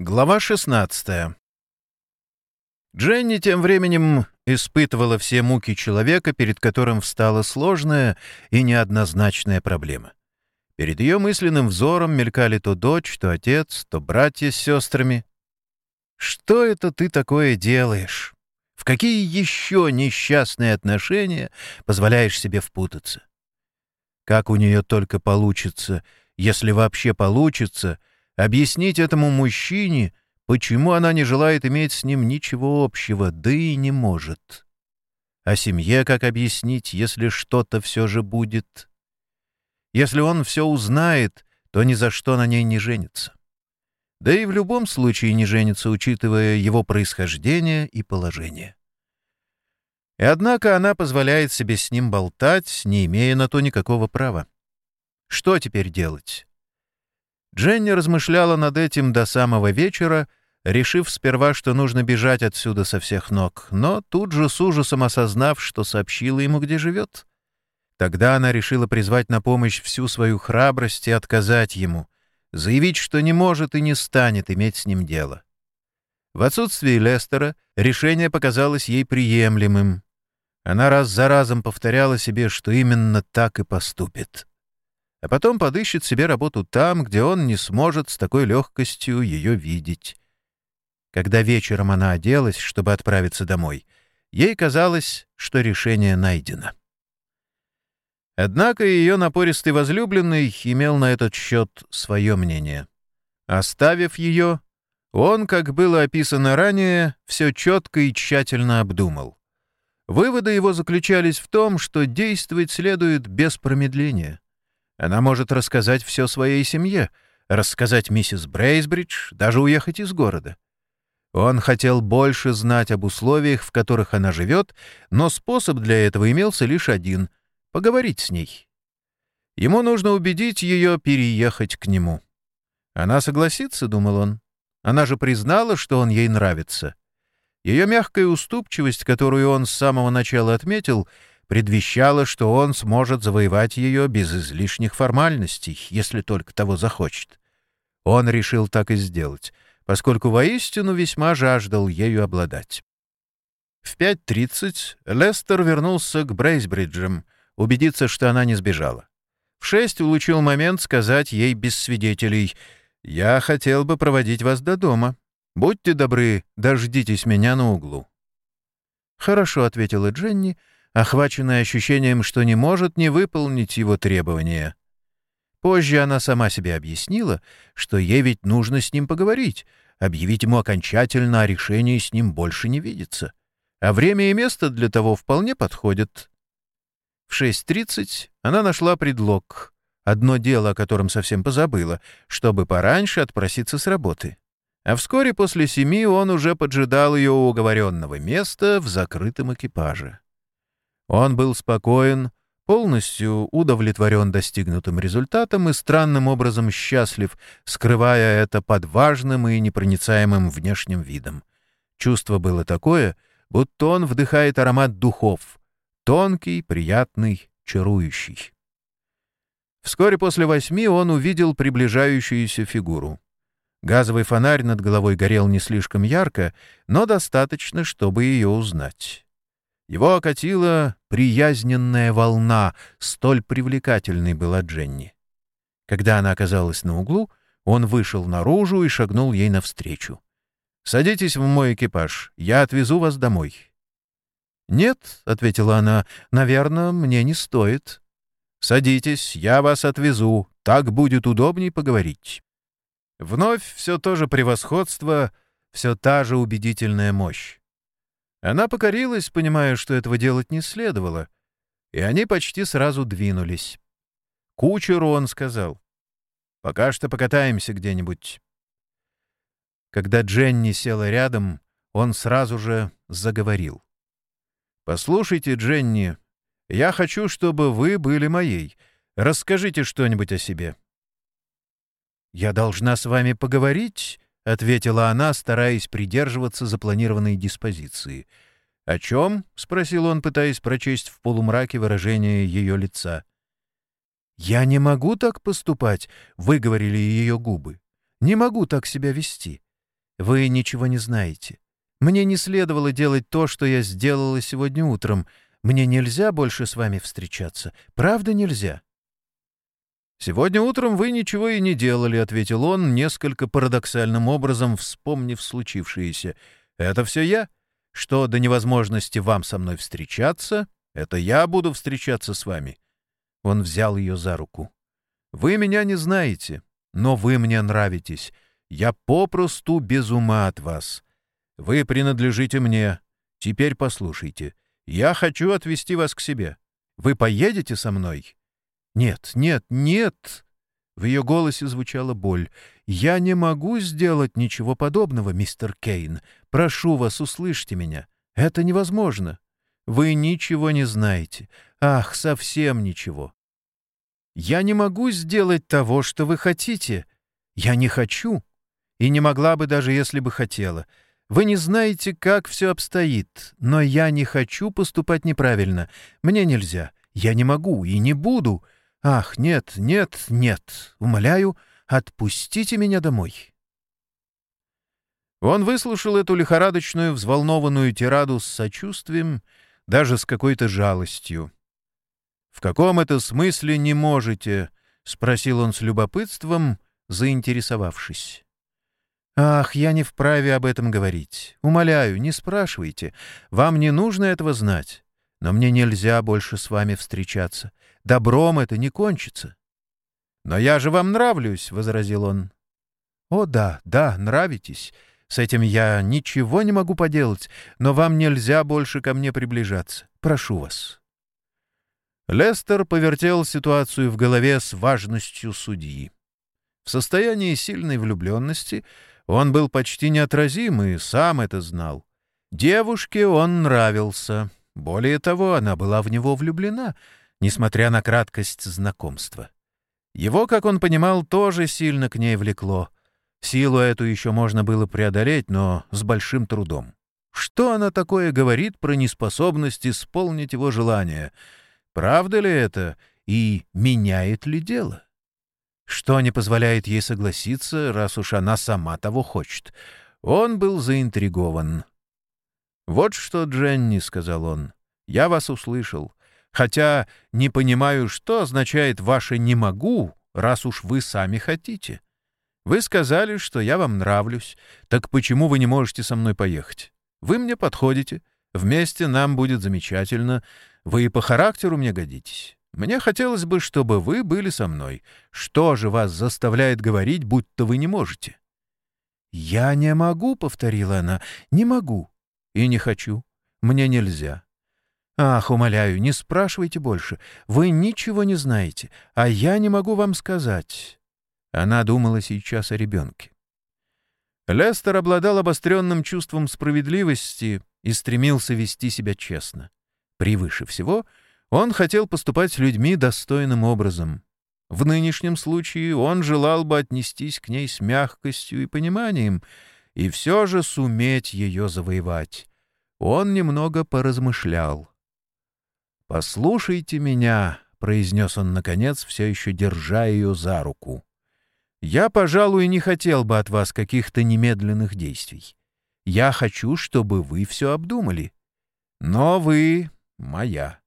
Глава 16 Дженни тем временем испытывала все муки человека, перед которым встала сложная и неоднозначная проблема. Перед ее мысленным взором мелькали то дочь, то отец, то братья с сестрами. «Что это ты такое делаешь? В какие еще несчастные отношения позволяешь себе впутаться? Как у нее только получится, если вообще получится — объяснить этому мужчине, почему она не желает иметь с ним ничего общего, да и не может. А семье как объяснить, если что-то все же будет? Если он все узнает, то ни за что на ней не женится. Да и в любом случае не женится, учитывая его происхождение и положение. И однако она позволяет себе с ним болтать, не имея на то никакого права. Что теперь делать? Дженни размышляла над этим до самого вечера, решив сперва, что нужно бежать отсюда со всех ног, но тут же с ужасом осознав, что сообщила ему, где живет. Тогда она решила призвать на помощь всю свою храбрость и отказать ему, заявить, что не может и не станет иметь с ним дело. В отсутствие Лестера решение показалось ей приемлемым. Она раз за разом повторяла себе, что именно так и поступит а потом подыщет себе работу там, где он не сможет с такой легкостью ее видеть. Когда вечером она оделась, чтобы отправиться домой, ей казалось, что решение найдено. Однако ее напористый возлюбленный имел на этот счет свое мнение. Оставив ее, он, как было описано ранее, все четко и тщательно обдумал. Выводы его заключались в том, что действовать следует без промедления. Она может рассказать все своей семье, рассказать миссис Брейсбридж, даже уехать из города. Он хотел больше знать об условиях, в которых она живет, но способ для этого имелся лишь один — поговорить с ней. Ему нужно убедить ее переехать к нему. Она согласится, — думал он. Она же признала, что он ей нравится. Ее мягкая уступчивость, которую он с самого начала отметил — предвещало, что он сможет завоевать ее без излишних формальностей, если только того захочет. Он решил так и сделать, поскольку воистину весьма жаждал ею обладать. В 5.30 Лестер вернулся к Брейсбриджам, убедиться, что она не сбежала. В шесть улучил момент сказать ей без свидетелей «Я хотел бы проводить вас до дома. Будьте добры, дождитесь меня на углу». «Хорошо», — ответила Дженни, — охваченная ощущением, что не может не выполнить его требования. Позже она сама себе объяснила, что ей ведь нужно с ним поговорить, объявить ему окончательно о решении с ним больше не видеться. А время и место для того вполне подходят. В 6.30 она нашла предлог, одно дело, о котором совсем позабыла, чтобы пораньше отпроситься с работы. А вскоре после семи он уже поджидал ее у уговоренного места в закрытом экипаже. Он был спокоен, полностью удовлетворен достигнутым результатом и странным образом счастлив, скрывая это под важным и непроницаемым внешним видом. Чувство было такое, будто он вдыхает аромат духов, тонкий, приятный, чарующий. Вскоре после восьми он увидел приближающуюся фигуру. Газовый фонарь над головой горел не слишком ярко, но достаточно, чтобы ее узнать. Его окатила приязненная волна, столь привлекательной была Дженни. Когда она оказалась на углу, он вышел наружу и шагнул ей навстречу. «Садитесь в мой экипаж, я отвезу вас домой». «Нет», — ответила она, — «наверное, мне не стоит». «Садитесь, я вас отвезу, так будет удобней поговорить». Вновь все то же превосходство, все та же убедительная мощь. Она покорилась, понимая, что этого делать не следовало, и они почти сразу двинулись. Кучеру он сказал, «Пока что покатаемся где-нибудь». Когда Дженни села рядом, он сразу же заговорил. «Послушайте, Дженни, я хочу, чтобы вы были моей. Расскажите что-нибудь о себе». «Я должна с вами поговорить?» — ответила она, стараясь придерживаться запланированной диспозиции. «О чем?» — спросил он, пытаясь прочесть в полумраке выражение ее лица. «Я не могу так поступать», — выговорили ее губы. «Не могу так себя вести. Вы ничего не знаете. Мне не следовало делать то, что я сделала сегодня утром. Мне нельзя больше с вами встречаться. Правда нельзя?» «Сегодня утром вы ничего и не делали», — ответил он, несколько парадоксальным образом вспомнив случившееся. «Это все я. Что до невозможности вам со мной встречаться, это я буду встречаться с вами». Он взял ее за руку. «Вы меня не знаете, но вы мне нравитесь. Я попросту без ума от вас. Вы принадлежите мне. Теперь послушайте. Я хочу отвезти вас к себе. Вы поедете со мной?» «Нет, нет, нет!» В ее голосе звучала боль. «Я не могу сделать ничего подобного, мистер Кейн. Прошу вас, услышьте меня. Это невозможно. Вы ничего не знаете. Ах, совсем ничего. Я не могу сделать того, что вы хотите. Я не хочу. И не могла бы, даже если бы хотела. Вы не знаете, как все обстоит, но я не хочу поступать неправильно. Мне нельзя. Я не могу и не буду. Ах, нет, нет, нет. Умоляю, отпустите меня домой. Он выслушал эту лихорадочную, взволнованную тираду с сочувствием, даже с какой-то жалостью. «В каком это смысле не можете?» — спросил он с любопытством, заинтересовавшись. «Ах, я не вправе об этом говорить. Умоляю, не спрашивайте. Вам не нужно этого знать. Но мне нельзя больше с вами встречаться. Добром это не кончится». «Но я же вам нравлюсь», — возразил он. «О да, да, нравитесь. С этим я ничего не могу поделать, но вам нельзя больше ко мне приближаться. Прошу вас». Лестер повертел ситуацию в голове с важностью судьи. В состоянии сильной влюбленности он был почти неотразим и сам это знал. Девушке он нравился. Более того, она была в него влюблена, несмотря на краткость знакомства. Его, как он понимал, тоже сильно к ней влекло. Силу эту еще можно было преодолеть, но с большим трудом. Что она такое говорит про неспособность исполнить его желание? Правда ли это и меняет ли дело? Что не позволяет ей согласиться, раз уж она сама того хочет? Он был заинтригован. «Вот что, Дженни», — сказал он, — «я вас услышал, хотя не понимаю, что означает ваше «не могу», раз уж вы сами хотите. Вы сказали, что я вам нравлюсь, так почему вы не можете со мной поехать? Вы мне подходите, вместе нам будет замечательно, вы и по характеру мне годитесь». Мне хотелось бы, чтобы вы были со мной. Что же вас заставляет говорить, будто вы не можете?» «Я не могу», — повторила она, — «не могу и не хочу. Мне нельзя». «Ах, умоляю, не спрашивайте больше. Вы ничего не знаете, а я не могу вам сказать». Она думала сейчас о ребенке. Лестер обладал обостренным чувством справедливости и стремился вести себя честно. Превыше всего — он хотел поступать с людьми достойным образом. В нынешнем случае он желал бы отнестись к ней с мягкостью и пониманием, и все же суметь ее завоевать. Он немного поразмышлял. «Послушайте меня», — произнес он, наконец, все еще держа ее за руку. «Я, пожалуй, не хотел бы от вас каких-то немедленных действий. Я хочу, чтобы вы все обдумали. Но вы моя».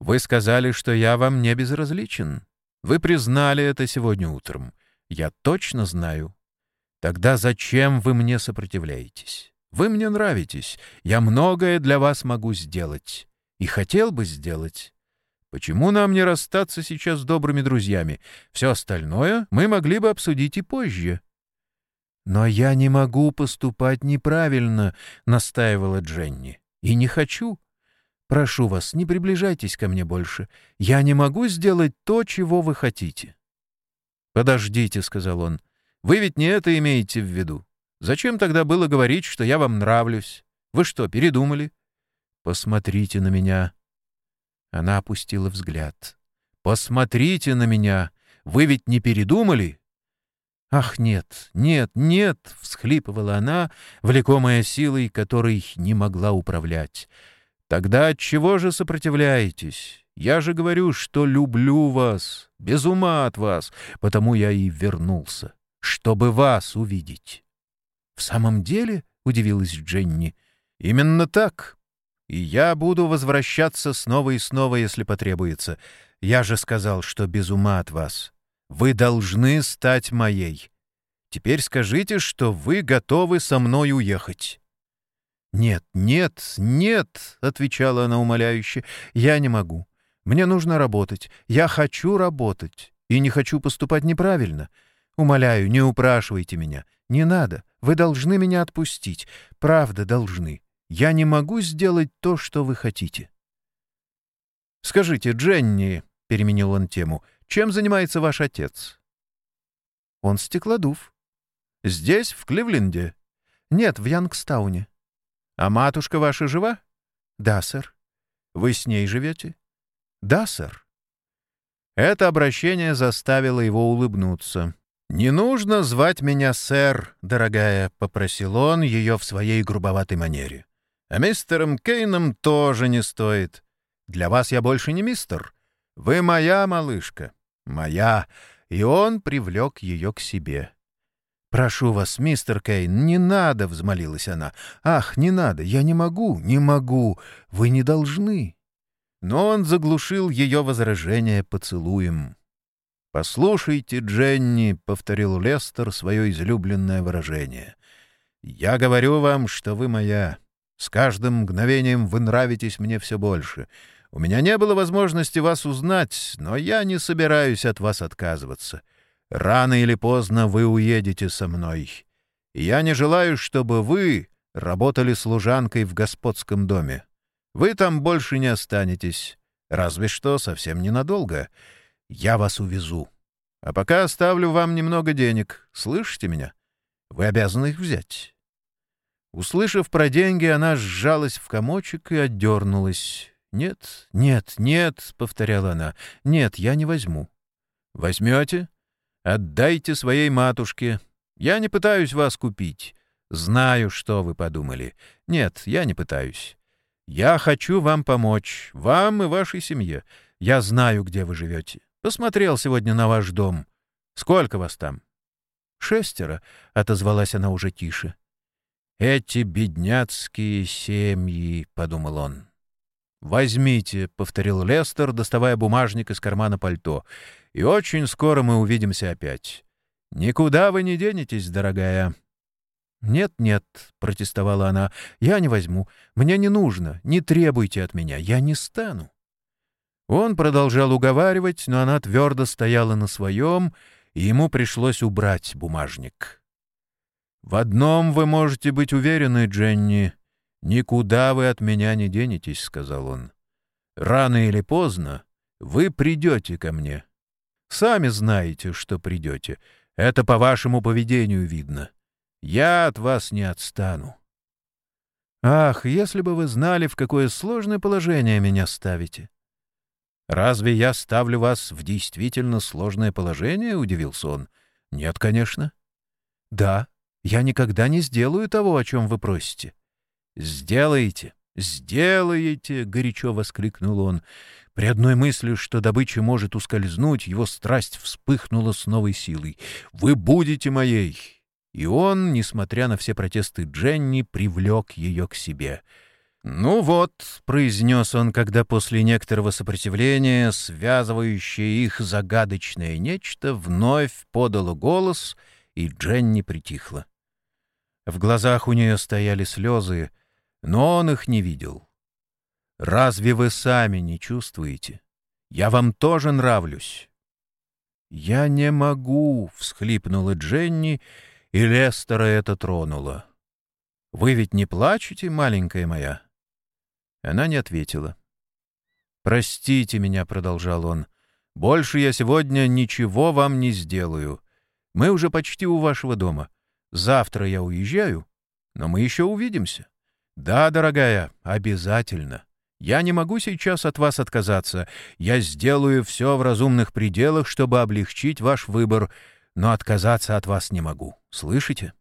Вы сказали, что я вам не безразличен. Вы признали это сегодня утром. Я точно знаю. Тогда зачем вы мне сопротивляетесь? Вы мне нравитесь. Я многое для вас могу сделать. И хотел бы сделать. Почему нам не расстаться сейчас с добрыми друзьями? Все остальное мы могли бы обсудить и позже. «Но я не могу поступать неправильно», — настаивала Дженни. «И не хочу. Прошу вас, не приближайтесь ко мне больше. Я не могу сделать то, чего вы хотите». «Подождите», — сказал он. «Вы ведь не это имеете в виду. Зачем тогда было говорить, что я вам нравлюсь? Вы что, передумали?» «Посмотрите на меня». Она опустила взгляд. «Посмотрите на меня! Вы ведь не передумали?» «Ах, нет, нет, нет!» — всхлипывала она, влекомая силой, которой не могла управлять. Тогда от чего же сопротивляетесь? Я же говорю, что люблю вас, без ума от вас, потому я и вернулся, чтобы вас увидеть. «В самом деле?» — удивилась Дженни. «Именно так. И я буду возвращаться снова и снова, если потребуется. Я же сказал, что без ума от вас. Вы должны стать моей. Теперь скажите, что вы готовы со мной уехать». «Нет, нет, нет», — отвечала она умоляюще, — «я не могу. Мне нужно работать. Я хочу работать. И не хочу поступать неправильно. Умоляю, не упрашивайте меня. Не надо. Вы должны меня отпустить. Правда, должны. Я не могу сделать то, что вы хотите». «Скажите, Дженни», — переменил он тему, — «чем занимается ваш отец?» «Он стеклодув». «Здесь, в Кливленде?» «Нет, в Янгстауне». «А матушка ваша жива?» «Да, сэр». «Вы с ней живете?» «Да, сэр». Это обращение заставило его улыбнуться. «Не нужно звать меня сэр, дорогая», — попросил он ее в своей грубоватой манере. «А мистером Кейном тоже не стоит. Для вас я больше не мистер. Вы моя малышка. Моя». И он привлек ее к себе. «Прошу вас, мистер Кейн, не надо!» — взмолилась она. «Ах, не надо! Я не могу, не могу! Вы не должны!» Но он заглушил ее возражение поцелуем. «Послушайте, Дженни», — повторил Лестер свое излюбленное выражение. «Я говорю вам, что вы моя. С каждым мгновением вы нравитесь мне все больше. У меня не было возможности вас узнать, но я не собираюсь от вас отказываться». Рано или поздно вы уедете со мной. я не желаю, чтобы вы работали служанкой в господском доме. Вы там больше не останетесь, разве что совсем ненадолго. Я вас увезу. А пока оставлю вам немного денег. Слышите меня? Вы обязаны их взять». Услышав про деньги, она сжалась в комочек и отдернулась. «Нет, нет, нет», — повторяла она, — «нет, я не возьму». «Возьмете?» Отдайте своей матушке. Я не пытаюсь вас купить. Знаю, что вы подумали. Нет, я не пытаюсь. Я хочу вам помочь, вам и вашей семье. Я знаю, где вы живете. Посмотрел сегодня на ваш дом. Сколько вас там? Шестеро, — отозвалась она уже тише. Эти бедняцкие семьи, — подумал он. «Возьмите», — повторил Лестер, доставая бумажник из кармана пальто и очень скоро мы увидимся опять. Никуда вы не денетесь, дорогая». «Нет, нет», — протестовала она, — «я не возьму. Мне не нужно. Не требуйте от меня. Я не стану». Он продолжал уговаривать, но она твердо стояла на своем, и ему пришлось убрать бумажник. «В одном вы можете быть уверены, Дженни. Никуда вы от меня не денетесь», — сказал он. «Рано или поздно вы придете ко мне». Сами знаете, что придете. Это по вашему поведению видно. Я от вас не отстану. Ах, если бы вы знали, в какое сложное положение меня ставите. Разве я ставлю вас в действительно сложное положение? — удивился он. Нет, конечно. Да, я никогда не сделаю того, о чем вы просите. Сделаете, сделаете, — горячо воскликнул он. При одной мысли, что добыча может ускользнуть, его страсть вспыхнула с новой силой. «Вы будете моей!» И он, несмотря на все протесты Дженни, привлек ее к себе. «Ну вот», — произнес он, когда после некоторого сопротивления, связывающее их загадочное нечто, вновь подало голос, и Дженни притихла. В глазах у нее стояли слезы, но он их не видел. Разве вы сами не чувствуете? Я вам тоже нравлюсь». «Я не могу», — всхлипнула Дженни, и Лестера это тронуло. «Вы ведь не плачете, маленькая моя?» Она не ответила. «Простите меня», — продолжал он. «Больше я сегодня ничего вам не сделаю. Мы уже почти у вашего дома. Завтра я уезжаю, но мы еще увидимся. Да, дорогая, обязательно». Я не могу сейчас от вас отказаться. Я сделаю все в разумных пределах, чтобы облегчить ваш выбор, но отказаться от вас не могу. Слышите?»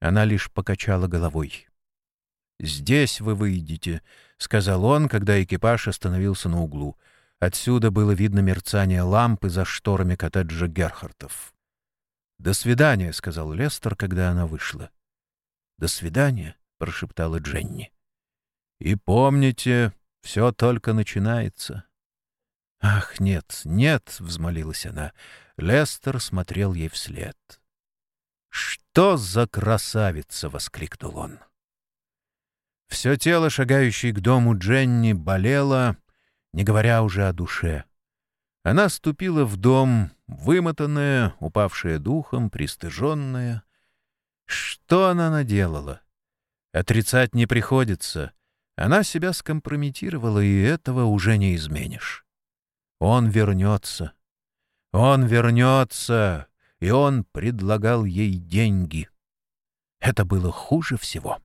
Она лишь покачала головой. «Здесь вы выйдете», — сказал он, когда экипаж остановился на углу. Отсюда было видно мерцание лампы за шторами коттеджа Герхартов. «До свидания», — сказал Лестер, когда она вышла. «До свидания», — прошептала Дженни. «И помните, все только начинается». «Ах, нет, нет!» — взмолилась она. Лестер смотрел ей вслед. «Что за красавица!» — воскликнул он. Все тело, шагающей к дому Дженни, болело, не говоря уже о душе. Она ступила в дом, вымотанная, упавшая духом, пристыженная. Что она наделала? Отрицать не приходится. Она себя скомпрометировала, и этого уже не изменишь. Он вернется. Он вернется, и он предлагал ей деньги. Это было хуже всего.